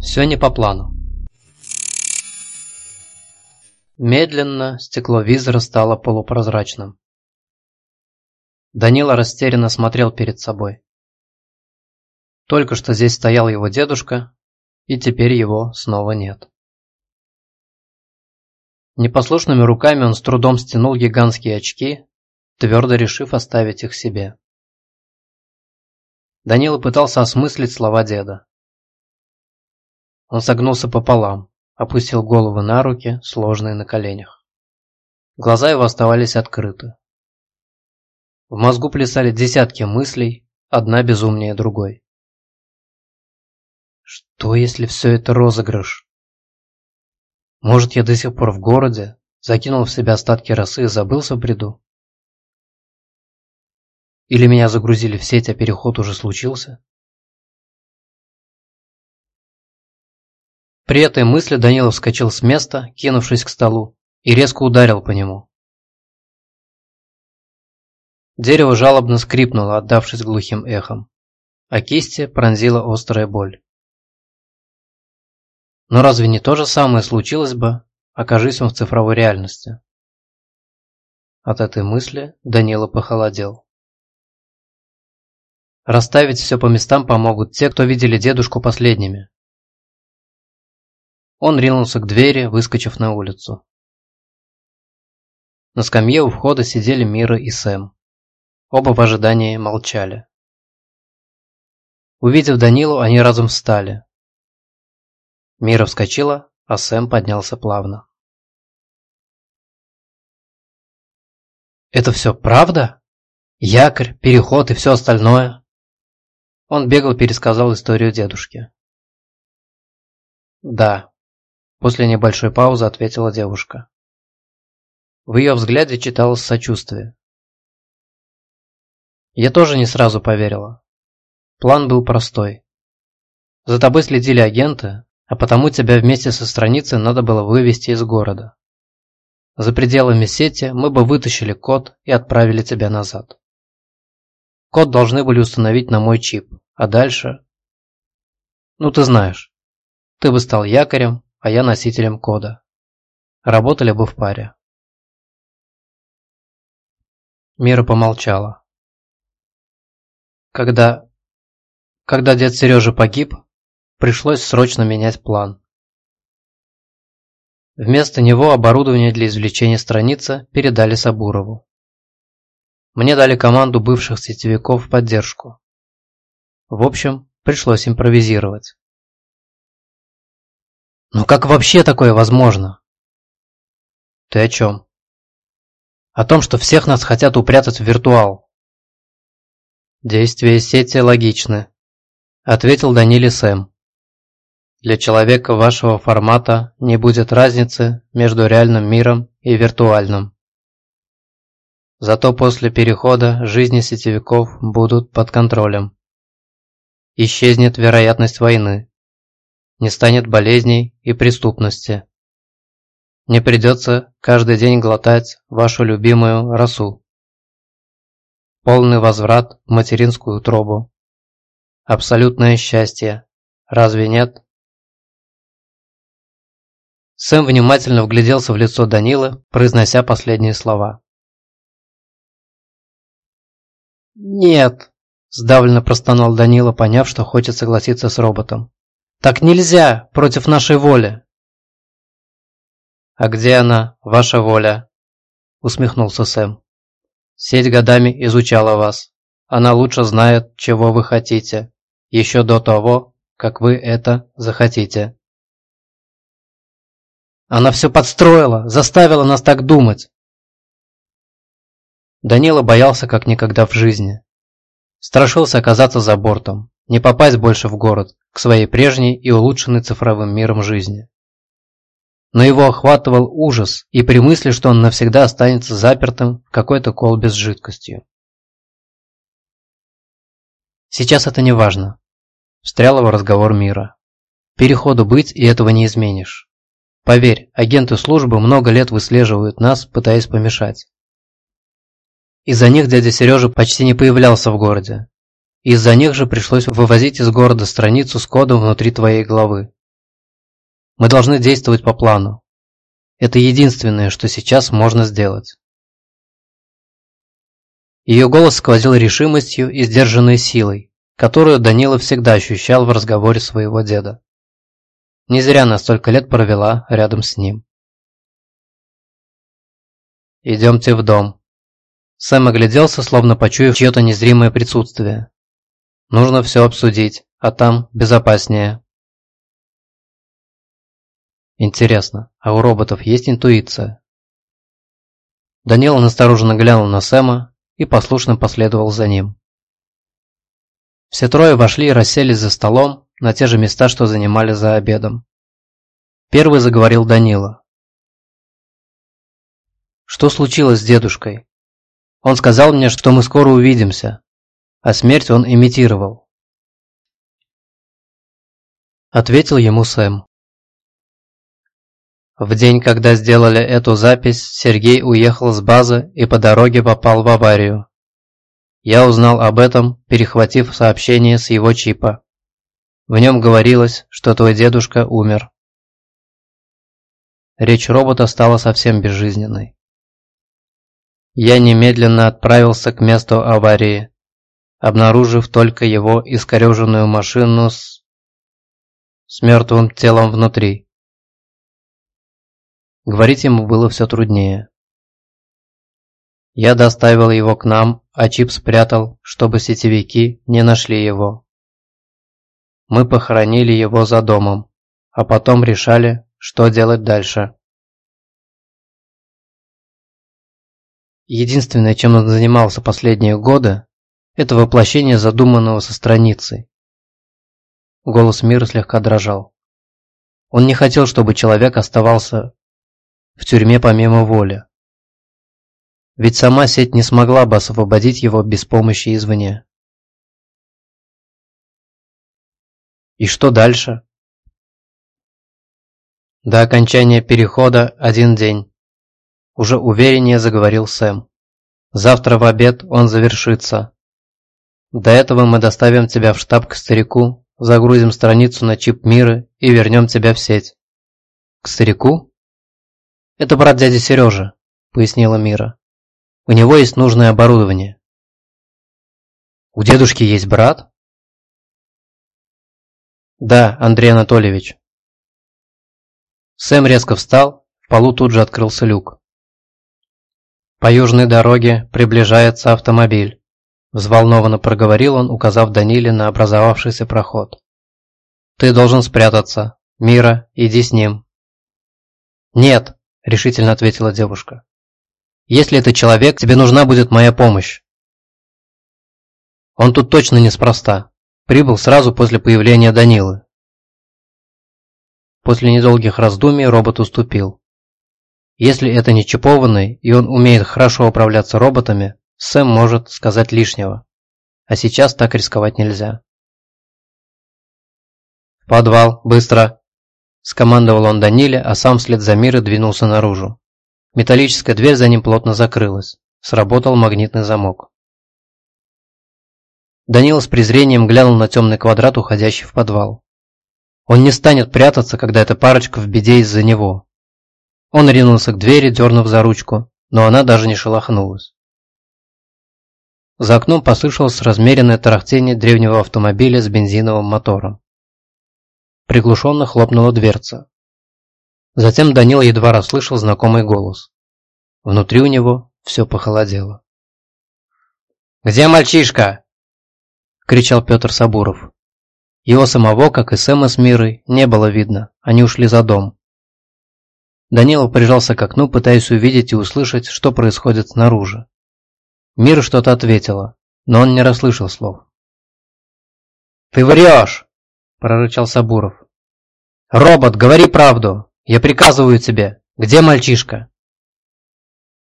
Все не по плану. Медленно стекло визора стало полупрозрачным. Данила растерянно смотрел перед собой. Только что здесь стоял его дедушка, и теперь его снова нет. Непослушными руками он с трудом стянул гигантские очки, твердо решив оставить их себе. Данила пытался осмыслить слова деда. Он согнулся пополам, опустил голову на руки, сложные на коленях. Глаза его оставались открыты. В мозгу плясали десятки мыслей, одна безумнее другой. Что, если все это розыгрыш? Может, я до сих пор в городе, закинул в себя остатки росы и забылся в бреду? Или меня загрузили в сеть, а переход уже случился? При этой мысли Данилов вскочил с места, кинувшись к столу, и резко ударил по нему. Дерево жалобно скрипнуло, отдавшись глухим эхом, а кисти пронзила острая боль. Но разве не то же самое случилось бы, окажись он в цифровой реальности? От этой мысли Данила похолодел. Расставить все по местам помогут те, кто видели дедушку последними. Он ринулся к двери, выскочив на улицу. На скамье у входа сидели Мира и Сэм. Оба в ожидании молчали. Увидев Данилу, они разом встали. Мира вскочила, а Сэм поднялся плавно. «Это все правда? Якорь, переход и все остальное?» Он бегал, пересказал историю дедушки. «Да», – после небольшой паузы ответила девушка. В ее взгляде читалось сочувствие. Я тоже не сразу поверила. План был простой. За тобой следили агенты, а потому тебя вместе со страницы надо было вывести из города. За пределами сети мы бы вытащили код и отправили тебя назад. Код должны были установить на мой чип, а дальше... Ну ты знаешь, ты бы стал якорем, а я носителем кода. Работали бы в паре. Мира помолчала. Когда... Когда дед Сережа погиб, пришлось срочно менять план. Вместо него оборудование для извлечения страницы передали Сабурову. Мне дали команду бывших сетевиков в поддержку. В общем, пришлось импровизировать. Но как вообще такое возможно? Ты о чем? О том, что всех нас хотят упрятать в виртуал. «Действия сети логичны», – ответил Даниле Сэм. «Для человека вашего формата не будет разницы между реальным миром и виртуальным. Зато после перехода жизни сетевиков будут под контролем. Исчезнет вероятность войны. Не станет болезней и преступности. Не придется каждый день глотать вашу любимую росу полный возврат в материнскую утробу. Абсолютное счастье. Разве нет? Сэм внимательно вгляделся в лицо Данилы, произнося последние слова. «Нет», – сдавленно простонал Данила, поняв, что хочет согласиться с роботом. «Так нельзя, против нашей воли». «А где она, ваша воля?» – усмехнулся Сэм. Сеть годами изучала вас. Она лучше знает, чего вы хотите, еще до того, как вы это захотите. Она все подстроила, заставила нас так думать. Данила боялся как никогда в жизни. Страшился оказаться за бортом, не попасть больше в город, к своей прежней и улучшенной цифровым миром жизни но его охватывал ужас и при мысли, что он навсегда останется запертым в какой-то колбе с жидкостью. Сейчас это не важно. Встрял его разговор мира. Переходу быть, и этого не изменишь. Поверь, агенты службы много лет выслеживают нас, пытаясь помешать. Из-за них дядя Сережа почти не появлялся в городе. Из-за них же пришлось вывозить из города страницу с кодом внутри твоей головы, Мы должны действовать по плану. Это единственное, что сейчас можно сделать. Ее голос сквозил решимостью и сдержанной силой, которую Данила всегда ощущал в разговоре своего деда. Не зря она столько лет провела рядом с ним. «Идемте в дом». Сэм огляделся, словно почуяв чье-то незримое присутствие. «Нужно все обсудить, а там безопаснее». Интересно, а у роботов есть интуиция? Данила настороженно глянул на Сэма и послушно последовал за ним. Все трое вошли и расселись за столом на те же места, что занимали за обедом. Первый заговорил Данила. «Что случилось с дедушкой? Он сказал мне, что мы скоро увидимся, а смерть он имитировал». Ответил ему Сэм. В день, когда сделали эту запись, Сергей уехал с базы и по дороге попал в аварию. Я узнал об этом, перехватив сообщение с его чипа. В нем говорилось, что твой дедушка умер. Речь робота стала совсем безжизненной. Я немедленно отправился к месту аварии, обнаружив только его искореженную машину с... с мертвым телом внутри. Говорить ему было все труднее. Я доставил его к нам, а чип спрятал, чтобы сетевики не нашли его. Мы похоронили его за домом, а потом решали, что делать дальше. Единственное, чем он занимался последние годы, это воплощение задуманного со страницы. Голос мира слегка дрожал. Он не хотел, чтобы человек оставался в тюрьме помимо воли. Ведь сама сеть не смогла бы освободить его без помощи извне. И что дальше? До окончания перехода один день. Уже увереннее заговорил Сэм. Завтра в обед он завершится. До этого мы доставим тебя в штаб к старику, загрузим страницу на чип мира и вернем тебя в сеть. К старику? «Это брат дяди Сережи», — пояснила Мира. «У него есть нужное оборудование». «У дедушки есть брат?» «Да, Андрей Анатольевич». Сэм резко встал, в полу тут же открылся люк. «По южной дороге приближается автомобиль», – взволнованно проговорил он, указав Даниле на образовавшийся проход. «Ты должен спрятаться. Мира, иди с ним». «Нет!» – решительно ответила девушка. «Если это человек, тебе нужна будет моя помощь». Он тут точно неспроста. Прибыл сразу после появления Данилы. После недолгих раздумий робот уступил. Если это не чипованный, и он умеет хорошо управляться роботами, Сэм может сказать лишнего. А сейчас так рисковать нельзя. «В подвал, быстро!» Скомандовал он Даниле, а сам вслед за Мирой двинулся наружу. Металлическая дверь за ним плотно закрылась. Сработал магнитный замок. Данила с презрением глянул на темный квадрат, уходящий в подвал. Он не станет прятаться, когда эта парочка в беде из-за него. Он ринулся к двери, дернув за ручку, но она даже не шелохнулась. За окном послышалось размеренное тарахтение древнего автомобиля с бензиновым мотором. Приглушенно хлопнула дверца. Затем Данил едва расслышал знакомый голос. Внутри у него все похолодело. «Где мальчишка?» – кричал Петр Сабуров. Его самого, как и Сэма с Мирой, не было видно, они ушли за дом. Данила прижался к окну, пытаясь увидеть и услышать, что происходит снаружи. Мира что-то ответила, но он не расслышал слов. «Ты врешь!» прорычал Сабуров. «Робот, говори правду! Я приказываю тебе! Где мальчишка?»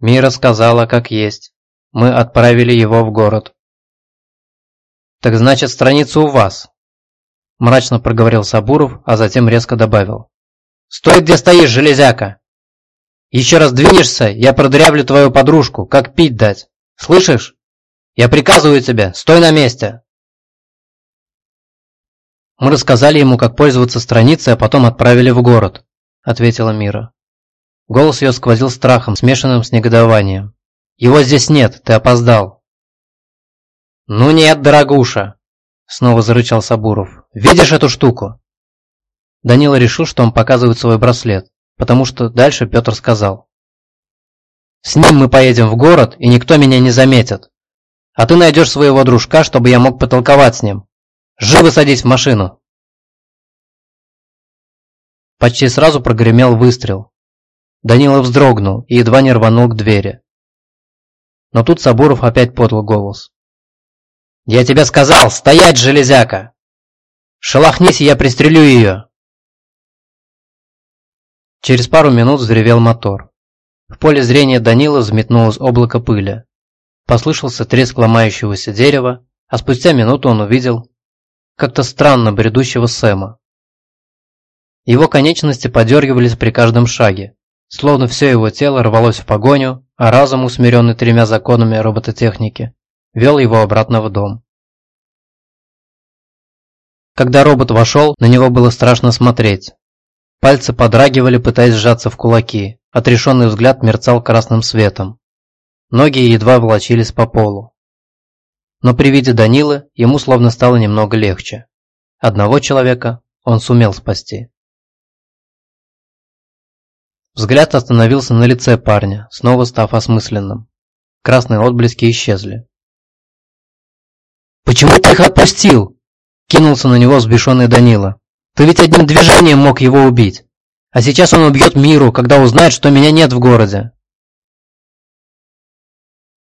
Мира сказала, как есть. Мы отправили его в город. «Так значит, страница у вас?» Мрачно проговорил Сабуров, а затем резко добавил. «Стой, где стоишь, железяка! Еще раз двинешься, я продырявлю твою подружку, как пить дать. Слышишь? Я приказываю тебе, стой на месте!» Мы рассказали ему, как пользоваться страницей, а потом отправили в город», – ответила Мира. Голос ее сквозил страхом, смешанным с негодованием. «Его здесь нет, ты опоздал». «Ну нет, дорогуша!» – снова зарычал Сабуров. «Видишь эту штуку?» Данила решил, что он показывает свой браслет, потому что дальше Петр сказал. «С ним мы поедем в город, и никто меня не заметит. А ты найдешь своего дружка, чтобы я мог потолковать с ним. Живо садись в машину!» Почти сразу прогремел выстрел. Данила вздрогнул и едва не рванул к двери. Но тут Сабуров опять подал голос. «Я тебе сказал, стоять, железяка! Шелохнись, и я пристрелю ее!» Через пару минут взревел мотор. В поле зрения Данила взметнулось облако пыли. Послышался треск ломающегося дерева, а спустя минуту он увидел как-то странно бредущего Сэма. Его конечности подергивались при каждом шаге, словно все его тело рвалось в погоню, а разум, усмиренный тремя законами робототехники, вел его обратно в дом. Когда робот вошел, на него было страшно смотреть. Пальцы подрагивали, пытаясь сжаться в кулаки, отрешенный взгляд мерцал красным светом. Ноги едва волочились по полу. Но при виде Данилы ему словно стало немного легче. Одного человека он сумел спасти. Взгляд остановился на лице парня, снова став осмысленным. Красные отблески исчезли. «Почему ты их отпустил?» Кинулся на него взбешенный Данила. «Ты ведь одним движением мог его убить. А сейчас он убьет миру, когда узнает, что меня нет в городе».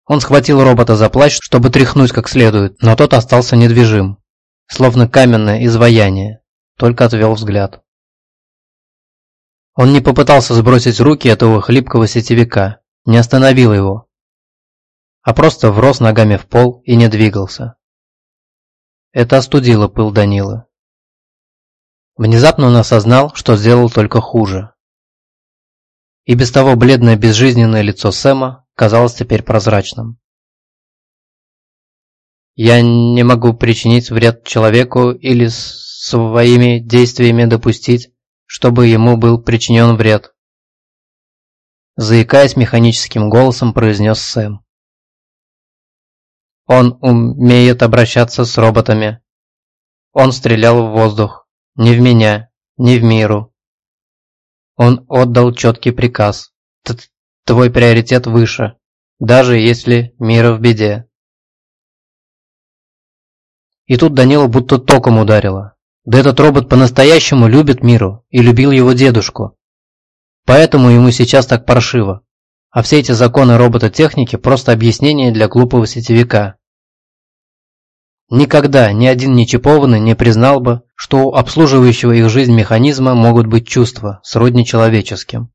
Он схватил робота за плащ, чтобы тряхнуть как следует, но тот остался недвижим, словно каменное изваяние, только отвел взгляд. Он не попытался сбросить руки этого хлипкого сетевика, не остановил его, а просто врос ногами в пол и не двигался. Это остудило пыл Данила. Внезапно он осознал, что сделал только хуже. И без того бледное безжизненное лицо Сэма казалось теперь прозрачным. Я не могу причинить вред человеку или своими действиями допустить, чтобы ему был причинен вред. Заикаясь механическим голосом, произнес Сэм. Он умеет обращаться с роботами. Он стрелял в воздух. Не в меня, не в миру. Он отдал четкий приказ. Т Твой приоритет выше, даже если мира в беде. И тут Данила будто током ударило. Да этот робот по-настоящему любит миру и любил его дедушку. Поэтому ему сейчас так паршиво. А все эти законы робототехники просто объяснение для глупого сетевика. Никогда ни один нечипованный не признал бы, что у обслуживающего их жизнь механизма могут быть чувства, сродни человеческим.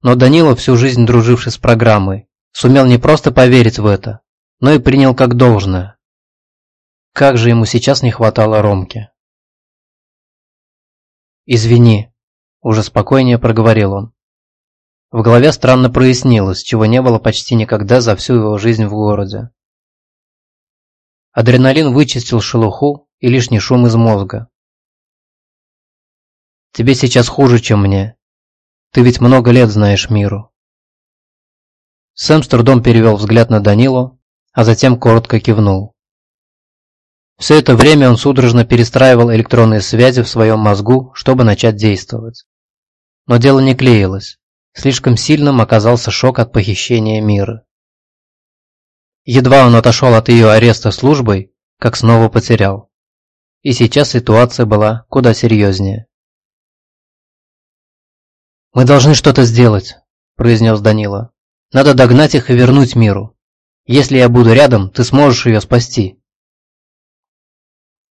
Но Данила, всю жизнь друживший с программой, сумел не просто поверить в это, но и принял как должное. Как же ему сейчас не хватало Ромки. «Извини», – уже спокойнее проговорил он. В голове странно прояснилось, чего не было почти никогда за всю его жизнь в городе. Адреналин вычистил шелуху и лишний шум из мозга. «Тебе сейчас хуже, чем мне. Ты ведь много лет знаешь миру». Сэм с трудом перевел взгляд на Данилу, а затем коротко кивнул. Все это время он судорожно перестраивал электронные связи в своем мозгу, чтобы начать действовать. Но дело не клеилось. Слишком сильным оказался шок от похищения мира. Едва он отошел от ее ареста службой, как снова потерял. И сейчас ситуация была куда серьезнее. «Мы должны что-то сделать», – произнес Данила. «Надо догнать их и вернуть миру. Если я буду рядом, ты сможешь ее спасти».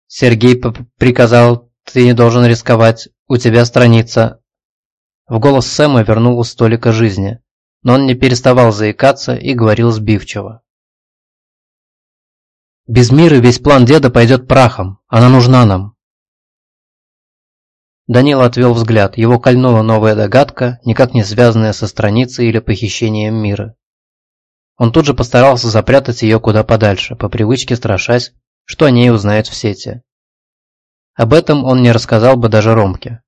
Сергей приказал, ты не должен рисковать, у тебя страница. В голос Сэма вернул столика жизни, но он не переставал заикаться и говорил сбивчиво. Без мира весь план деда пойдет прахом. Она нужна нам. Данил отвел взгляд. Его кольнула новая догадка, никак не связанная со страницей или похищением мира. Он тут же постарался запрятать ее куда подальше, по привычке страшась, что о ней узнают в сети. Об этом он не рассказал бы даже Ромке.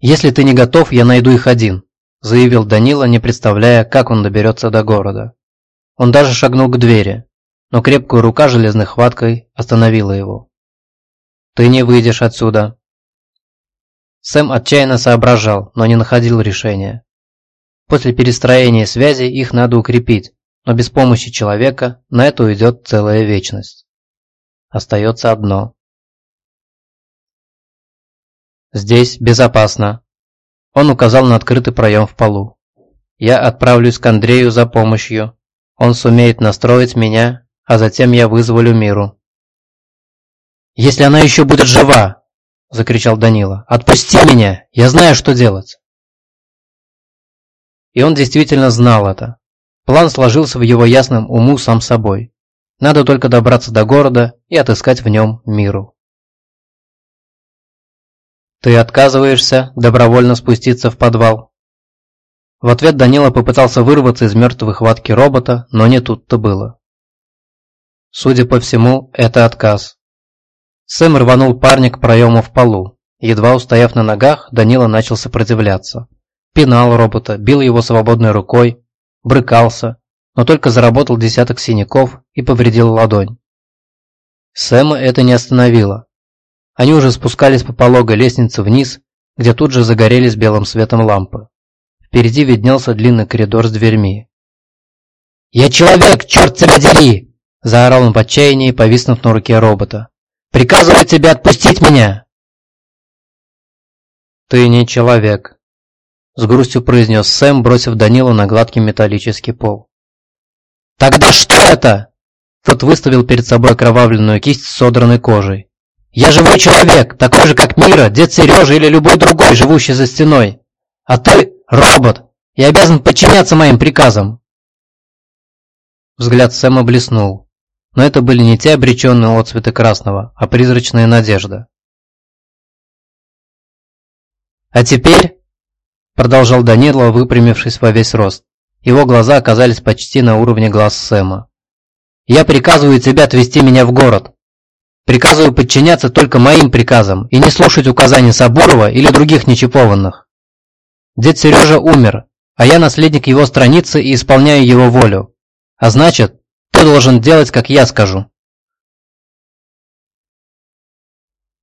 «Если ты не готов, я найду их один», – заявил Данила, не представляя, как он доберется до города. Он даже шагнул к двери, но крепкая рука железной хваткой остановила его. «Ты не выйдешь отсюда». Сэм отчаянно соображал, но не находил решения. После перестроения связи их надо укрепить, но без помощи человека на это уйдет целая вечность. Остается одно. Здесь безопасно. Он указал на открытый проем в полу. Я отправлюсь к Андрею за помощью. Он сумеет настроить меня, а затем я вызволю миру. «Если она еще будет жива!» – закричал Данила. «Отпусти меня! Я знаю, что делать!» И он действительно знал это. План сложился в его ясном уму сам собой. Надо только добраться до города и отыскать в нем миру. «Ты отказываешься добровольно спуститься в подвал?» В ответ Данила попытался вырваться из мертвой хватки робота, но не тут-то было. Судя по всему, это отказ. Сэм рванул парня к проему в полу. Едва устояв на ногах, Данила начал сопротивляться. Пинал робота, бил его свободной рукой, брыкался, но только заработал десяток синяков и повредил ладонь. Сэма это не остановило. Они уже спускались по пологой лестнице вниз, где тут же загорелись белым светом лампы. Впереди виднелся длинный коридор с дверьми. «Я человек, черт тебя дери!» – заорал он в отчаянии, повиснув на руке робота. «Приказываю тебе отпустить меня!» «Ты не человек», – с грустью произнес Сэм, бросив Данилу на гладкий металлический пол. «Тогда что это?» Тот выставил перед собой окровавленную кисть с содранной кожей. Я живой человек, такой же, как Мира, дед Сережа или любой другой, живущий за стеной. А ты робот и обязан подчиняться моим приказам. Взгляд Сэма блеснул. Но это были не те обреченные отцветы красного, а призрачная надежда. «А теперь», — продолжал Данила, выпрямившись во весь рост, его глаза оказались почти на уровне глаз Сэма. «Я приказываю тебе отвезти меня в город. Приказываю подчиняться только моим приказам и не слушать указаний Сабурова или других нечипованных. Дед Сережа умер, а я наследник его страницы и исполняю его волю. А значит, ты должен делать, как я скажу.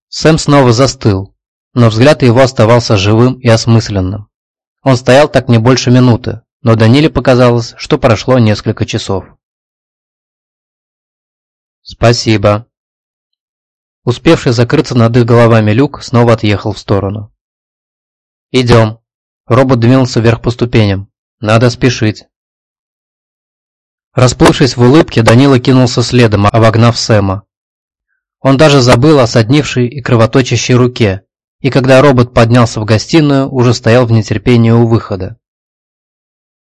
Сэм снова застыл, но взгляд его оставался живым и осмысленным. Он стоял так не больше минуты, но Даниле показалось, что прошло несколько часов. «Спасибо», Успевший закрыться над их головами люк снова отъехал в сторону. «Идем». Робот двинулся вверх по ступеням. «Надо спешить». Расплывшись в улыбке, Данила кинулся следом, обогнав Сэма. Он даже забыл о соднившей и кровоточащей руке, и когда робот поднялся в гостиную, уже стоял в нетерпении у выхода.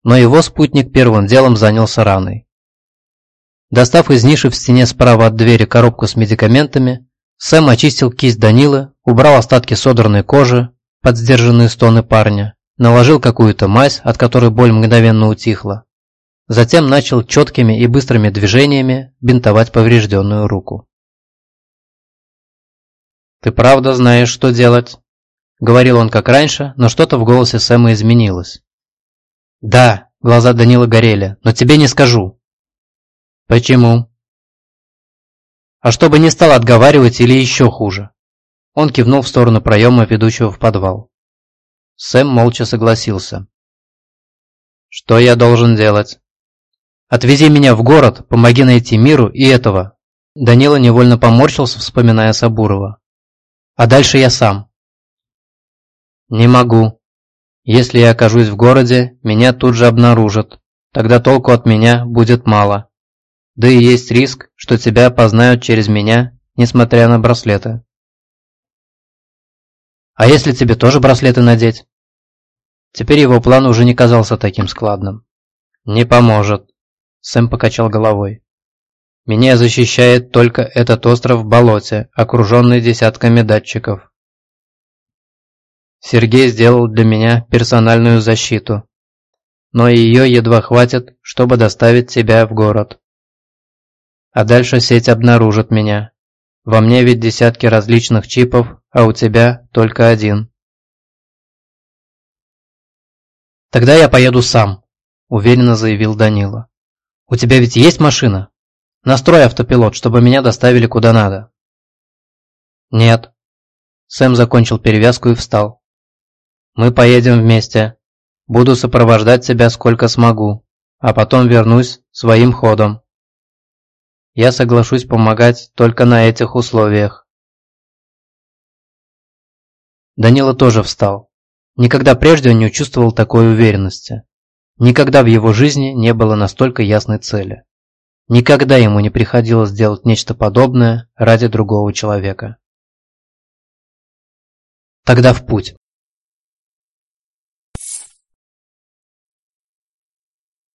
Но его спутник первым делом занялся раной. Достав из ниши в стене справа от двери коробку с медикаментами, Сэм очистил кисть Данилы, убрал остатки содранной кожи под сдержанные стоны парня, наложил какую-то мазь, от которой боль мгновенно утихла. Затем начал четкими и быстрыми движениями бинтовать поврежденную руку. «Ты правда знаешь, что делать?» Говорил он как раньше, но что-то в голосе Сэма изменилось. «Да», глаза Данила горели, «но тебе не скажу». «Почему?» а чтобы не стал отговаривать или еще хуже. Он кивнул в сторону проема, ведущего в подвал. Сэм молча согласился. «Что я должен делать?» «Отвези меня в город, помоги найти миру и этого». Данила невольно поморщился, вспоминая Сабурова. «А дальше я сам». «Не могу. Если я окажусь в городе, меня тут же обнаружат. Тогда толку от меня будет мало. Да и есть риск, что тебя опознают через меня, несмотря на браслеты. А если тебе тоже браслеты надеть? Теперь его план уже не казался таким складным. Не поможет. Сэм покачал головой. Меня защищает только этот остров в болоте, окруженный десятками датчиков. Сергей сделал для меня персональную защиту, но ее едва хватит, чтобы доставить тебя в город. а дальше сеть обнаружит меня. Во мне ведь десятки различных чипов, а у тебя только один. «Тогда я поеду сам», – уверенно заявил Данила. «У тебя ведь есть машина? Настрой автопилот, чтобы меня доставили куда надо». «Нет». Сэм закончил перевязку и встал. «Мы поедем вместе. Буду сопровождать тебя сколько смогу, а потом вернусь своим ходом. Я соглашусь помогать только на этих условиях». Данила тоже встал. Никогда прежде он не чувствовал такой уверенности. Никогда в его жизни не было настолько ясной цели. Никогда ему не приходилось делать нечто подобное ради другого человека. Тогда в путь.